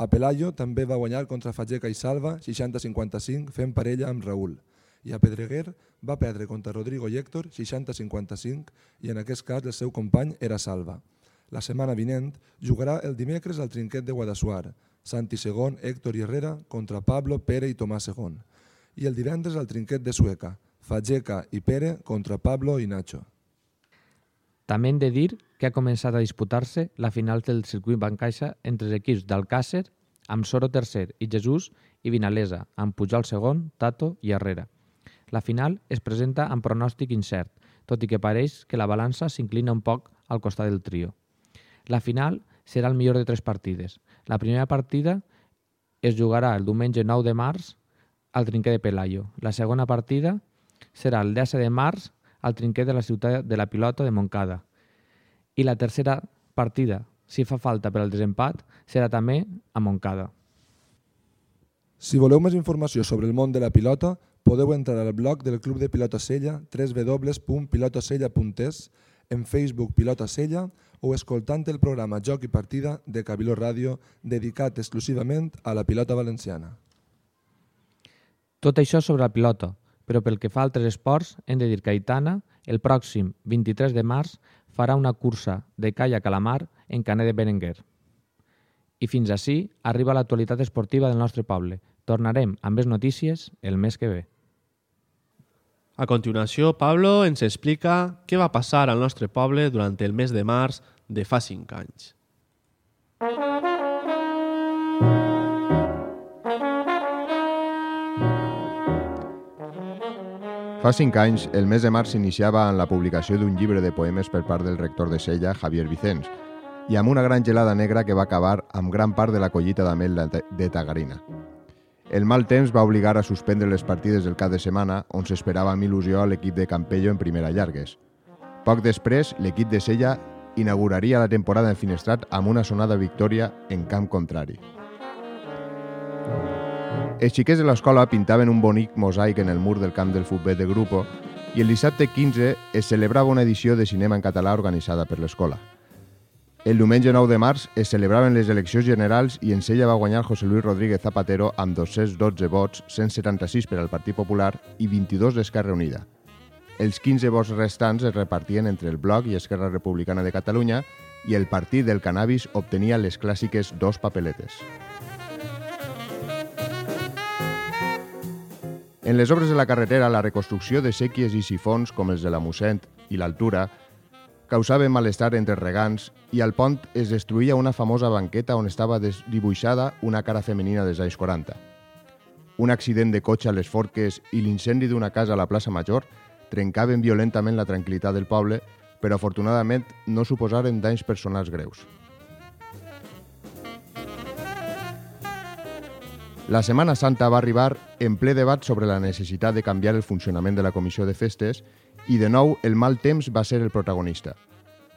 A Pelayo també va guanyar contra Fageca i Salva 60-55 fent parella amb Raül. I a Pedreguer va perdre contra Rodrigo i Héctor 60-55 i en aquest cas el seu company era Salva. La setmana vinent jugarà el dimecres al trinquet de Guadassuar, Santi Segón, Héctor i Herrera contra Pablo, Pere i Tomàs Segón. I el divendres al trinquet de Sueca, Fageca i Pere contra Pablo i Nacho. També hem de dir que ha començat a disputar-se la final del circuit Bancaixa entre els equips d'Alcàcer, amb Soro tercer i Jesús, i Vinalesa, amb Pujol segon, Tato i Herrera. La final es presenta amb pronòstic incert, tot i que pareix que la balança s'inclina un poc al costat del trio. La final serà el millor de tres partides. La primera partida es jugarà el diumenge 9 de març al trinquet de Pelayo. La segona partida serà el 10 de març al trinquet de la ciutat de la pilota de Montcada. I la tercera partida, si fa falta per al desempat, serà també a Montcada. Si voleu més informació sobre el món de la pilota, podeu entrar al blog del Club de Pilota Sella www.pilotasella.es, en Facebook Pilota Sella o escoltant el programa Joc i Partida de Cabiló Ràdio dedicat exclusivament a la pilota valenciana. Tot això sobre la pilota, però pel que fa a altres esports, hem de dir que Aitana, el pròxim 23 de març, farà una cursa de calla calamar en Canet de Berenguer. I fins així arriba l'actualitat esportiva del nostre poble. Tornarem amb més notícies el mes que ve. A continuació, Pablo ens explica què va passar al nostre poble durant el mes de març de fa 5 anys. Fa cinc anys, el mes de març s'iniciava amb la publicació d'un llibre de poemes per part del rector de Sella, Javier Vicens, i amb una gran gelada negra que va acabar amb gran part de la collita d'ametla de Tagarina. El mal temps va obligar a suspendre les partides del cap de setmana, on s'esperava amb il·lusió l'equip de Campello en primera llargues. Poc després, l'equip de Sella inauguraria la temporada en Finestrat amb una sonada victòria en camp contrari. Els xiquets de l'escola pintaven un bonic mosaic en el mur del camp del futbol de grupo i el dissabte 15 es celebrava una edició de cinema en català organitzada per l'escola. El diumenge 9 de març es celebraven les eleccions generals i en Sella va guanyar José Luis Rodríguez Zapatero amb 212 vots, 176 per al Partit Popular i 22 d'Esquerra Unida. Els 15 vots restants es repartien entre el Bloc i Esquerra Republicana de Catalunya i el Partit del Cannabis obtenia les clàssiques dos papeletes. En les obres de la carretera, la reconstrucció de sèquies i sifons com els de la Mossent i l'Altura causaven malestar entre regants i al pont es destruïa una famosa banqueta on estava dibuixada una cara femenina dels anys 40. un accident de cotxe a les Forques i l'incendi d'una casa a la plaça Major trencaven violentament la tranquil·litat del poble, però afortunadament no suposaren danys personals greus. La Setmana Santa va arribar en ple debat sobre la necessitat de canviar el funcionament de la Comissió de Festes i, de nou, el mal temps va ser el protagonista.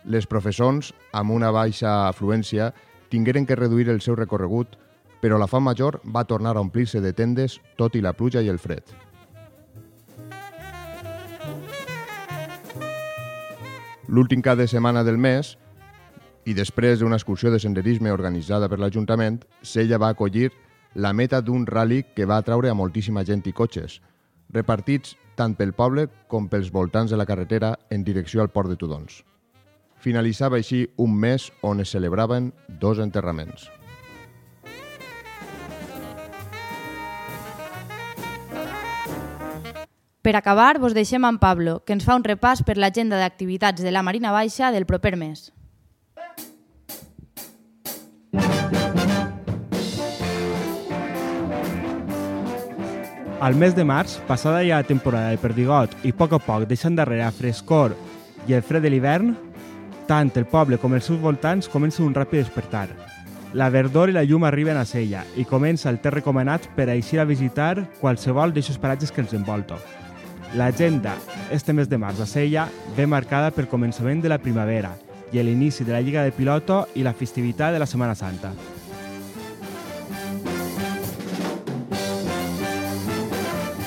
Les professons, amb una baixa afluència, tingueren que reduir el seu recorregut, però la fam major va tornar a omplir-se de tendes tot i la pluja i el fred. L'últim cap de setmana del mes, i després d'una excursió de senderisme organitzada per l'Ajuntament, Sella va acollir la meta d'un rally que va atraure a moltíssima gent i cotxes, repartits tant pel poble com pels voltants de la carretera en direcció al port de Tudons. Finalitzava així un mes on es celebraven dos enterraments. Per acabar, vos deixem amb Pablo, que ens fa un repàs per l'agenda d'activitats de la Marina Baixa del proper mes. Al mes de març, passada ja la temporada de perdigot i a poc a poc deixant darrere frescor i el fred de l'hivern, tant el poble com els seus voltants comencen un ràpid despertar. La verdor i la llum arriben a Sella i comença el temps recomanat per a eixir a visitar qualsevol d'eixos paratges que ens envolta. L'agenda este mes de març a Sella ve marcada per començament de la primavera i l'inici de la Lliga de Piloto i la festivitat de la Setmana Santa.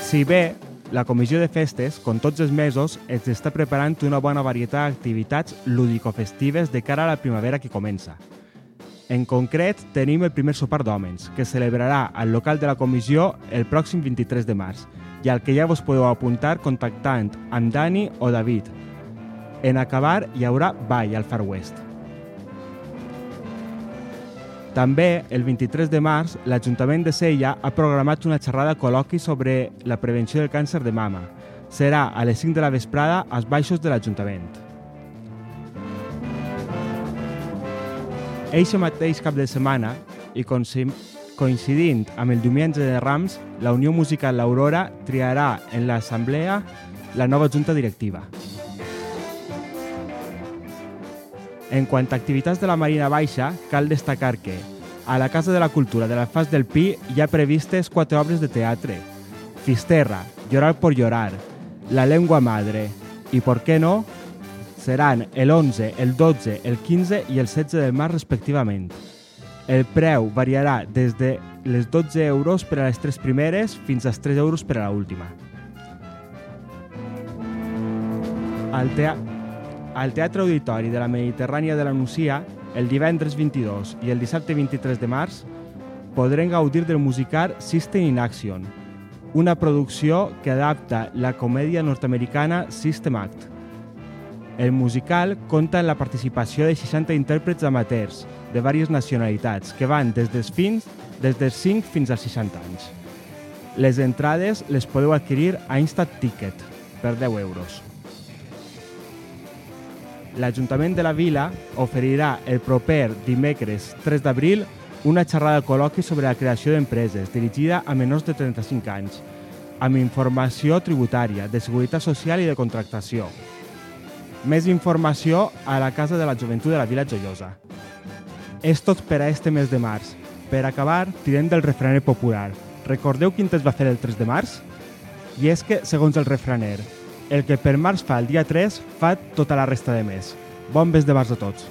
Si bé la Comissió de Festes, com tots els mesos, ens està preparant una bona varietat d'activitats lúdico-festives de cara a la primavera que comença. En concret, tenim el primer sopar d'hòmens, que celebrarà al local de la comissió el pròxim 23 de març, i al que ja vos podeu apuntar contactant amb Dani o David. En acabar hi haurà ball al Far West. També, el 23 de març, l'Ajuntament de Sella ha programat una xerrada col·loqui sobre la prevenció del càncer de mama. Serà a les 5 de la vesprada als baixos de l'Ajuntament. Eixe mateix cap de setmana, i coincidint amb el diumenge de Rams, la Unió Musical L'Aurora triarà en l'Assemblea la nova Junta Directiva. En quant a activitats de la Marina Baixa, cal destacar que a la Casa de la Cultura de l'Alfàs del Pi hi ha previstes quatre obres de teatre. Fisterra, Llorar por llorar, La lengua madre i, per què no, seran el 11, el 12, el 15 i el 16 del març respectivament. El preu variarà des de les 12 euros per a les tres primeres fins als 3 euros per a l'última. Al, tea al Teatre Auditori de la Mediterrània de la Nucia, el divendres 22 i el dissabte 23 de març, podrem gaudir del musical System in Action, una producció que adapta la comèdia nord-americana System Act. El musical compta amb la participació de 60 intèrprets amateurs de diverses nacionalitats que van des dels, fins, des dels 5 fins als 60 anys. Les entrades les podeu adquirir a Instant Ticket per 10 euros. L'Ajuntament de la Vila oferirà el proper dimecres 3 d'abril una xerrada col·loqui sobre la creació d'empreses dirigida a menors de 35 anys, amb informació tributària, de seguretat social i de contractació. Més informació a la Casa de la Joventut de la Vila Joiosa. És tot per a este mes de març. Per acabar, tirem del refraner popular. Recordeu quin temps va fer el 3 de març? I és que, segons el refraner, el que per març fa el dia 3 fa tota la resta de mes. Bon mes de març a tots.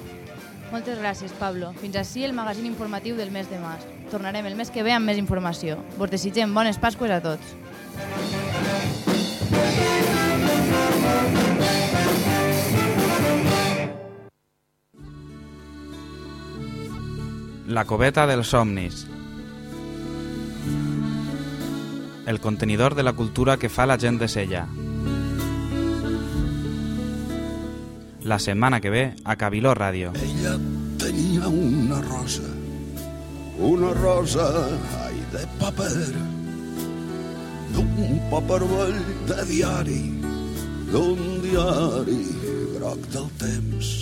Moltes gràcies, Pablo. Fins així el magazín informatiu del mes de març. Tornarem el mes que ve amb més informació. Vos desitgem bones Pasques a tots. La coveta dels somnis. El contenidor de la cultura que fa la gent de Sella. La setmana que ve a Cabiló Ràdio. Ella tenia una rosa, una rosa, ai, de paper, d'un paper vell de diari, d'un diari groc del temps